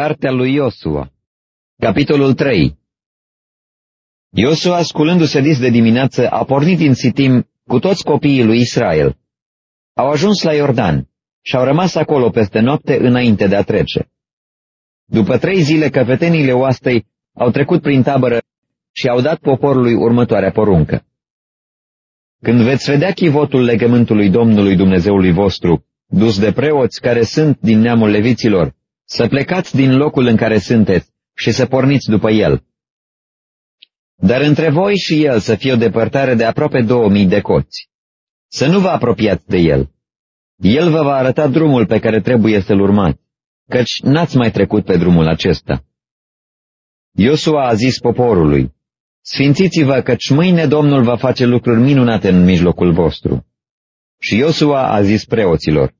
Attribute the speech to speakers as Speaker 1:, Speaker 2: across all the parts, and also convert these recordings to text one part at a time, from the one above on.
Speaker 1: Cartea lui Iosua Capitolul 3 Iosua, sculându-se dis de dimineață, a pornit din Sitim cu toți copiii lui Israel. Au ajuns la Iordan și au rămas acolo peste noapte înainte de a trece. După trei zile, căpetenile oastei au trecut prin tabără și au dat poporului următoarea poruncă. Când veți vedea chivotul legământului Domnului Dumnezeului vostru, dus de preoți care sunt din neamul leviților, să plecați din locul în care sunteți și să porniți după el. Dar între voi și el să fie o depărtare de aproape două mii de coți. Să nu vă apropiați de el. El vă va arăta drumul pe care trebuie să-l urmați, căci n-ați mai trecut pe drumul acesta. Iosua a zis poporului, Sfințiți-vă, căci mâine Domnul va face lucruri minunate în mijlocul vostru. Și Iosua a zis preoților,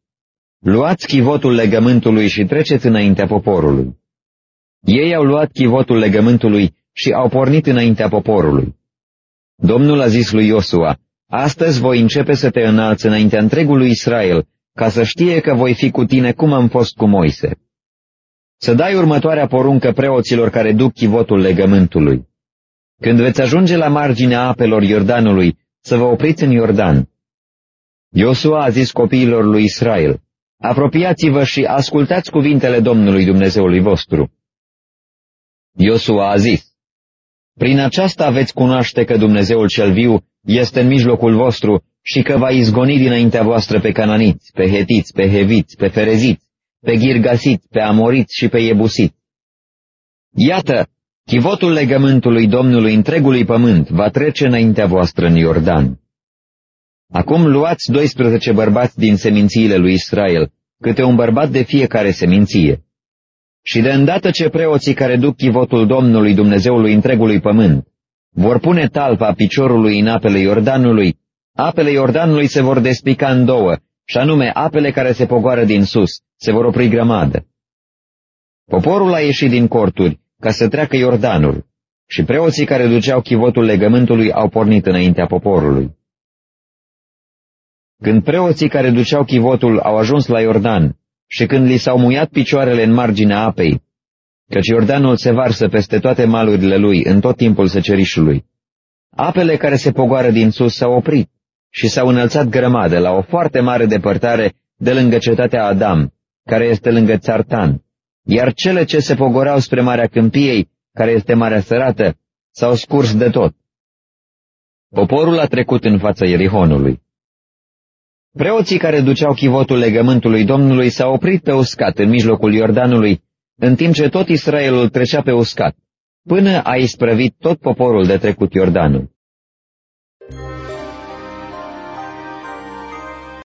Speaker 1: Luați chivotul legământului și treceți înaintea poporului. Ei au luat chivotul legământului și au pornit înaintea poporului. Domnul a zis lui Iosua, Astăzi voi începe să te înalți înaintea întregului Israel, ca să știe că voi fi cu tine cum am fost cu Moise. Să dai următoarea poruncă preoților care duc chivotul legământului. Când veți ajunge la marginea apelor Iordanului, să vă opriți în Iordan. Iosua a zis copiilor lui Israel, apropiați-vă și ascultați cuvintele Domnului Dumnezeului vostru. Iosua a zis, prin aceasta veți cunoaște că Dumnezeul cel viu este în mijlocul vostru și că va izgoni dinaintea voastră pe cananiți, pe hetiți, pe heviți, pe fereziți, pe ghirgasiți, pe amoriți și pe iebusiți. Iată, chivotul legământului Domnului întregului pământ va trece înaintea voastră în Iordan. Acum luați 12 bărbați din semințiile lui Israel, câte un bărbat de fiecare seminție. Și de îndată ce preoții care duc chivotul Domnului Dumnezeului întregului pământ vor pune talpa piciorului în apele Iordanului, apele Iordanului se vor despica în două, și anume apele care se pogoară din sus, se vor opri grămadă. Poporul a ieșit din corturi ca să treacă Iordanul și preoții care duceau chivotul legământului au pornit înaintea poporului. Când preoții care duceau chivotul au ajuns la Iordan și când li s-au muiat picioarele în marginea apei, căci Iordanul se varsă peste toate malurile lui în tot timpul secerișului, apele care se pogoară din sus s-au oprit și s-au înălțat grămadă la o foarte mare depărtare de lângă cetatea Adam, care este lângă Țartan, iar cele ce se pogorau spre Marea Câmpiei, care este Marea Sărată, s-au scurs de tot. Poporul a trecut în fața Ierihonului. Preoții care duceau chivotul legământului Domnului s-au oprit pe uscat în mijlocul Iordanului, în timp ce tot Israelul trecea pe uscat, până a isprăvit tot poporul de trecut Iordanul.